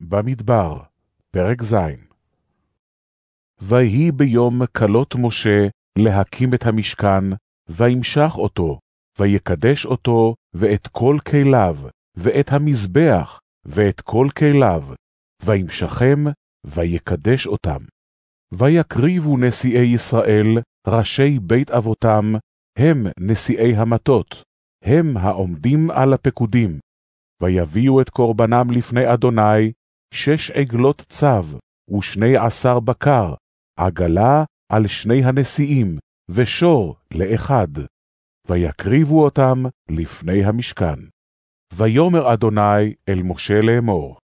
במדבר, פרק ז' ויהי ביום כלות משה להקים את המשכן, וימשח אותו, ויקדש אותו, ואת כל כליו, ואת המזבח, ואת כל כליו, וימשכם, ויקדש אותם. ויקריבו נשיאי ישראל, ראשי בית אבותם, הם נשיאי המטות, הם העומדים על הפקודים. ויביאו את קורבנם לפני אדוני, שש עגלות צב, ושני עשר בקר, עגלה על שני הנשיאים, ושור לאחד. ויקריבו אותם לפני המשכן. ויאמר אדוני אל משה לאמור,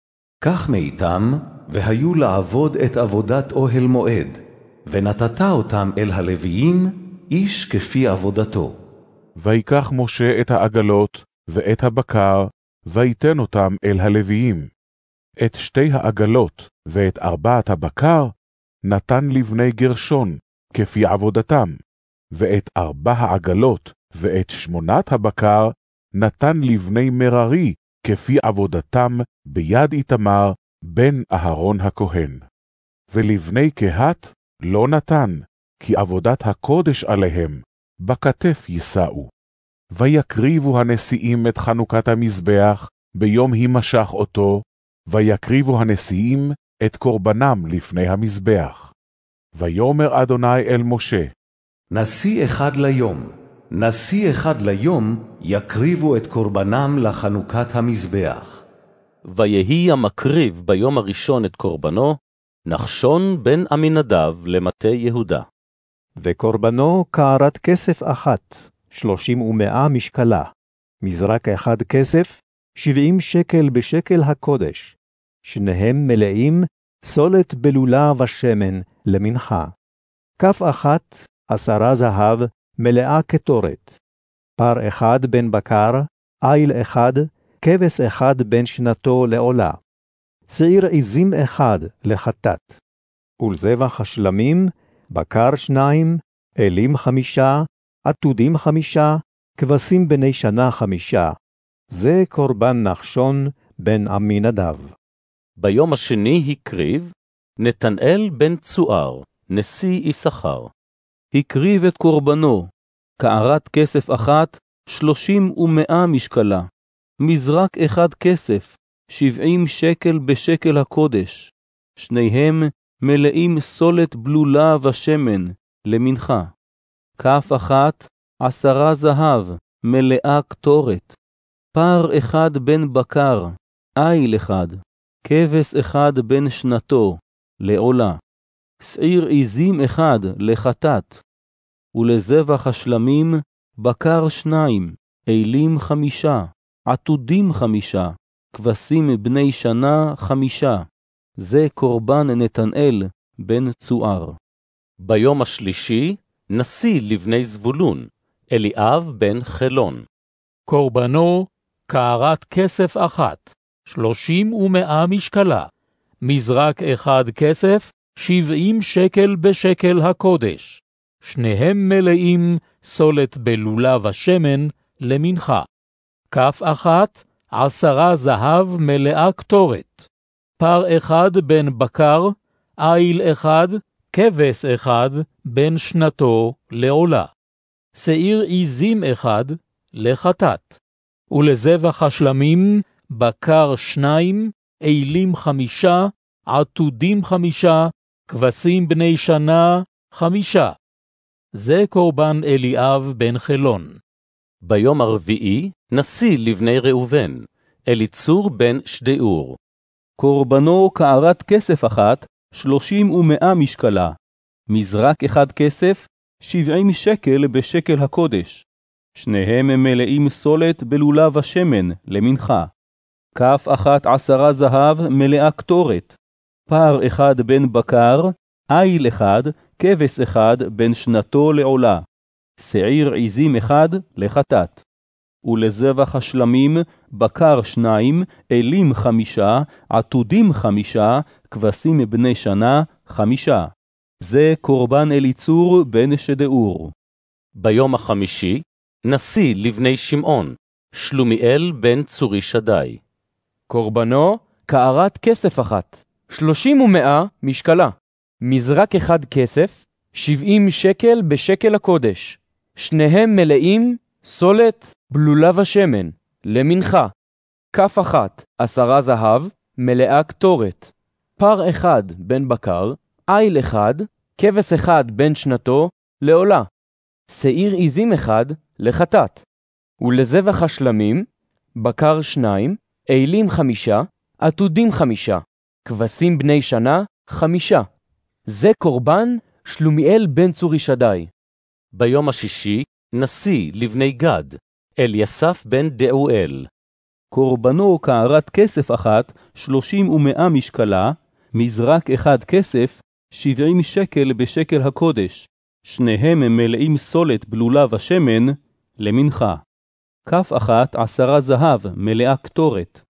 קח מאיתם, והיו לעבוד את עבודת אוהל מועד, ונתת אותם אל הלוויים, איש כפי עבודתו. ויקח משה את העגלות ואת הבקר, ויתן אותם אל הלוויים. את שתי העגלות ואת ארבעת הבקר נתן לבני גרשון, כפי עבודתם, ואת ארבע העגלות ואת שמונת הבקר נתן לבני מררי, כפי עבודתם ביד איתמר, בן אהרון הכהן. ולבני קהת לא נתן, כי עבודת הקודש עליהם, בכתף יישאו. ויקריבו הנשיאים את חנוכת המזבח, ביום הימשך אותו, ויקריבו הנשיאים את קורבנם לפני המזבח. ויאמר אדוני אל משה, נשיא אחד ליום, נשיא אחד ליום, יקריבו את קורבנם לחנוכת המזבח. ויהי המקריב ביום הראשון את קורבנו, נחשון בן עמינדב למטה יהודה. וקורבנו קערת כסף אחת, שלושים ומאה משקלה, מזרק אחד כסף, שבעים שקל בשקל הקודש, שניהם מלאים סולת בלולה ושמן למנחה. כף אחת, עשרה זהב, מלאה קטורת. פר אחד בן בקר, איל אחד, כבש אחד בן שנתו לעולה. שעיר עזים אחד לחטאת. ולזבח השלמים, בקר שניים, אלים חמישה, עתודים חמישה, כבשים בני שנה חמישה. זה קורבן נחשון בן עמינדב. ביום השני הקריב נתנאל בן צוער, נשיא יששכר. הקריב את קורבנו, קערת כסף אחת, שלושים ומאה משקלה, מזרק אחד כסף, שבעים שקל בשקל הקודש, שניהם מלאים סולת בלולה ושמן, למנחה. כף אחת, עשרה זהב, מלאה קטורת. פר אחד בן בקר, איל אחד, כבש אחד בן שנתו, לעולה. שעיר עזים אחד לחטאת. ולזבח השלמים, בקר שניים, אלים חמישה, עתודים חמישה, כבשים בני שנה חמישה. זה קורבן נתנאל בן צוער. ביום השלישי, נשיא לבני זבולון, אליאב בן חלון. קורבנו, קערת כסף אחת, שלושים ומאה משקלה, מזרק אחד כסף, שבעים שקל בשקל הקודש, שניהם מלאים סולת בלולה ושמן למנחה. כף אחת, עשרה זהב מלאה קטורת. פר אחד בן בקר, איל אחד, כבש אחד, בן שנתו לעולה. שעיר עזים אחד, לחטאת. ולזבח השלמים, בקר שניים, אלים חמישה, עתודים חמישה, כבשים בני שנה חמישה. זה קורבן אליאב בן חלון. ביום הרביעי, נשיא לבני ראובן, אליצור בן שדאור. קורבנו קערת כסף אחת, שלושים ומאה משקלה. מזרק אחד כסף, שבעים שקל בשקל הקודש. שניהם מלאים סולת בלולה ושמן, למנחה. כף אחת עשרה זהב מלאה קטורת. פר אחד בן בקר, איל אחד, כבש אחד בן שנתו לעולה. שעיר עזים אחד לחטאת. ולזבח השלמים, בקר שניים, אלים חמישה, עתודים חמישה, כבשים בני שנה חמישה. זה קורבן אליצור בן שדאור. ביום החמישי, נשיא לבני שמעון, שלומיאל בן צורי שדי. קורבנו, קערת כסף אחת, שלושים ומאה משקלה, מזרק אחד כסף, שבעים שקל בשקל הקודש, שניהם מלאים סולת, בלולה ושמן, למנחה, כף אחת עשרה זהב, מלאה קטורת, פר אחד בן בקר, איל אחד, כבש אחד בן שנתו, לעולה, שעיר עזים אחד לחטאת, ולזבח השלמים, בקר שניים, אילים חמישה, עתודים חמישה, כבשים בני שנה חמישה. זה קורבן שלומיאל בן צורי שדי. ביום השישי, נשיא לבני גד, אליסף בן דעואל. קורבנו קערת כסף אחת, שלושים ומאה משקלה, מזרק אחד כסף, שבעים שקל בשקל הקודש, שניהם הם מלאים סולת בלולה ושמן, למנחה. כף אחת עשרה זהב מלאה קטורת,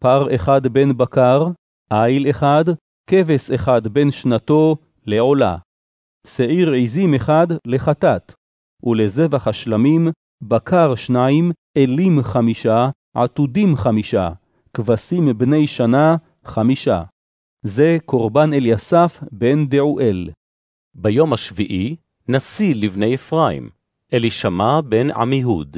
פר אחד בן בקר, איל אחד, כבש אחד בן שנתו, לעולה. שעיר עזים אחד לחטאת, ולזבח השלמים, בקר שניים, אלים חמישה, עתודים חמישה, כבשים בני שנה חמישה. זה קורבן אליסף בן דעואל. ביום השביעי, נשיא לבני אפרים, אלישמע בן עמיהוד.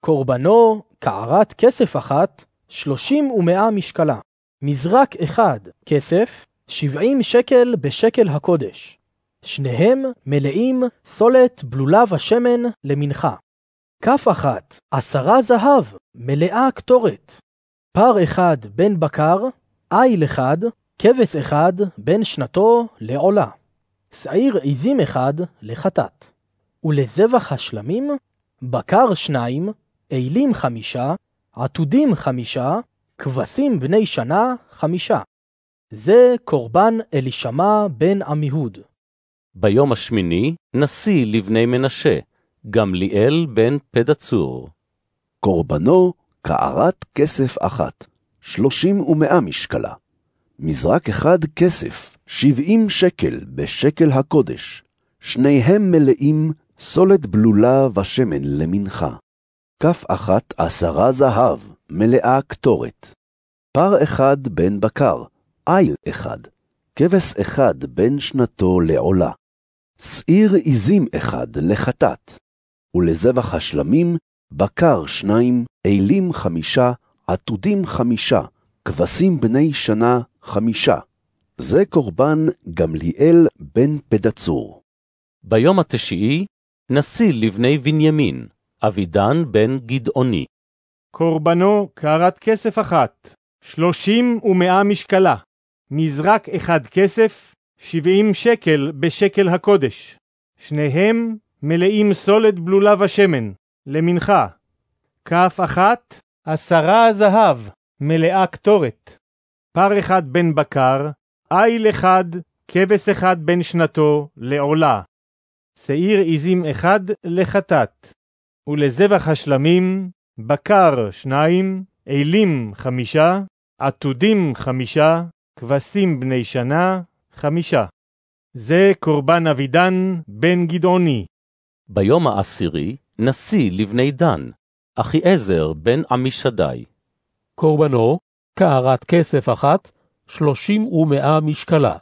קורבנו קערת כסף אחת, שלושים ומאה משקלה. מזרק אחד כסף, שבעים שקל בשקל הקודש. שניהם מלאים סולת בלולה ושמן למנחה. כף אחת עשרה זהב מלאה קטורת. פר אחד בן בקר, איל אחד, כבש אחד בן שנתו לעולה. שעיר עזים אחד לחטאת. ולזבח השלמים, בקר שניים, אילים חמישה, עתודים חמישה, כבשים בני שנה חמישה. זה קורבן אלישמע בן עמיהוד. ביום השמיני, נשיא לבני מנשה, גמליאל בן פדצור. קורבנו קערת כסף אחת, שלושים ומאה משקלה. מזרק אחד כסף, שבעים שקל בשקל הקודש, שניהם מלאים סולת בלולה ושמן למנחה. כף אחת עשרה זהב, מלאה קטורת. פר אחד בן בקר, איל אחד, כבש אחד בן שנתו לעולה. שעיר עזים אחד לחטאת, ולזבח השלמים, בקר שניים, אילים חמישה, עתודים חמישה, כבשים בני שנה חמישה. זה קורבן גמליאל בן פדצור. ביום התשיעי, נשיא לבני בנימין, אבידן בן גדעוני. קורבנו קערת כסף אחת, שלושים ומאה משקלה, מזרק אחד כסף, שבעים שקל בשקל הקודש. שניהם מלאים סולת בלולה ושמן, למנחה. כף אחת, עשרה זהב, מלאה קטורת. פר אחד בן בקר, איל אחד, כבש אחד בן שנתו, לעולה. שעיר עזים אחד לחטאת. ולזבח השלמים, בקר שניים, אילים חמישה, עתודים חמישה, כבשים בני שנה חמישה. זה קורבן אבידן בן גדעוני. ביום העשירי, נשיא לבני דן, אחיעזר בן עמישדי. קורבנו, קערת כסף אחת, שלושים ומאה משקלה.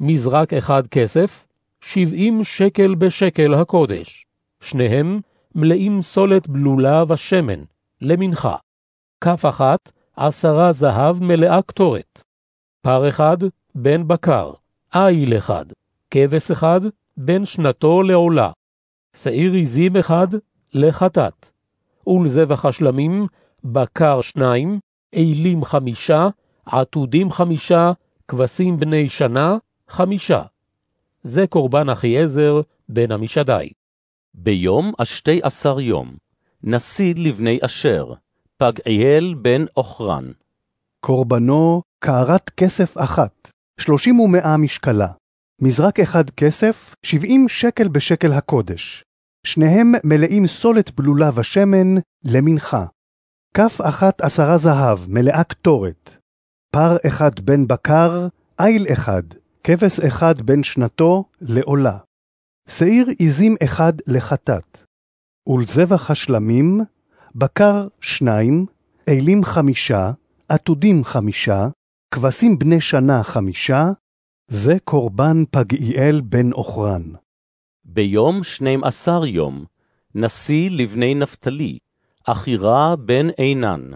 מזרק אחד כסף, שבעים שקל בשקל הקודש. שניהם מלאים סולת בלולה ושמן, למנחה. כף אחת, עשרה זהב מלאה קטורת. פר אחד, בן בקר, איל אחד, כבש אחד, בן שנתו לעולה. שעיר עזים אחד, לחטאת. ולזבח השלמים, בקר שניים, אילים חמישה, עתודים חמישה, כבשים בני שנה, חמישה. זה קורבן אחיעזר בן עמישדי. ביום השתי עשר יום, נשיא לבני אשר, פגעיאל בן אוכרן. קורבנו קערת כסף אחת, שלושים ומאה משקלה. מזרק אחד כסף, שבעים שקל בשקל הקודש. שניהם מלאים סולת בלולה ושמן למנחה. כף אחת עשרה זהב, מלאה קטורת. פר אחד בן בקר, איל אחד, כבש אחד בן שנתו, לעולה. שעיר עזים אחד לחטאת. ולזבח השלמים, בקר שניים, אילים חמישה, עתודים חמישה, כבשים בני שנה חמישה, זה קורבן פגעיאל בן אוכרן. ביום שנים עשר יום, נשיא לבני נפתלי, אחירה בן עינן.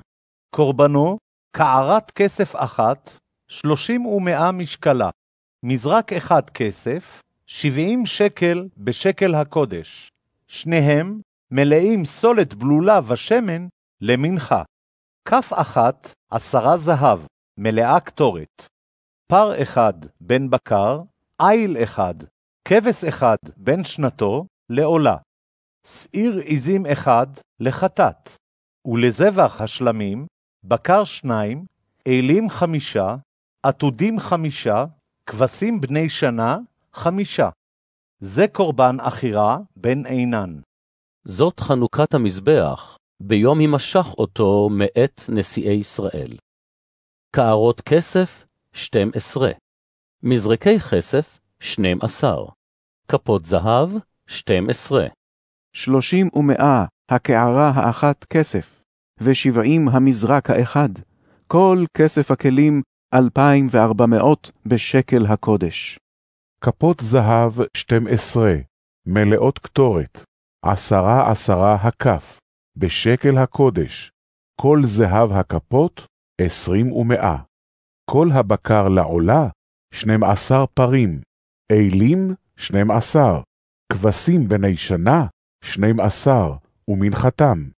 קורבנו, קערת כסף אחת, שלושים ומאה משקלה, מזרק אחד כסף, שבעים שקל בשקל הקודש, שניהם מלאים סולת בלולה ושמן למנחה. כף אחת עשרה זהב, מלאה קטורת. פר אחד בן בקר, איל אחד, כבש אחד בן שנתו, לעולה. שעיר עזים אחד לחטאת, ולזבח השלמים, בקר שניים, אלים חמישה, עתודים חמישה, כבשים בני שנה, חמישה. זה קורבן אחירה בן עינן. זאת חנוכת המזבח, ביום הימשך אותו מאת נשיאי ישראל. קערות כסף, שתים עשרה. מזרקי כסף, שנים עשר. כפות זהב, שתים עשרה. שלושים ומאה הקערה האחת כסף, ושבעים המזרק האחד, כל כסף הכלים אלפיים וארבע מאות בשקל הקודש. כפות זהב שתים עשרה, מלאות קטורת, עשרה עשרה הכף, בשקל הקודש, כל זהב הכפות עשרים ומאה. כל הבקר לעולה, שנים עשר פרים, אילים, שנים עשר, כבשים בני שנה, שנים עשר, ומנחתם,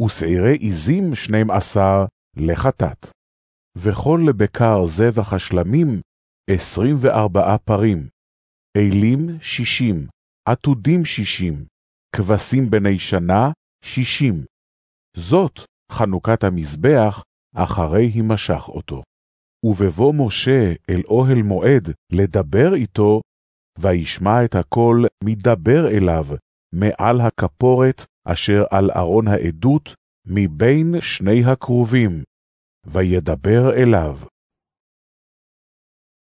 ושעירי עזים שנים עשר לחטאת. וכל לבקר זבח השלמים, עשרים וארבעה פרים, אילים שישים, עתודים שישים, כבשים בני שנה, שישים. זאת חנוכת המזבח אחרי הימשך אותו. ובבוא משה אל אוהל מועד לדבר איתו, וישמע את הקול מדבר אליו מעל הכפורת אשר על ארון העדות מבין שני הכרובים, וידבר אליו.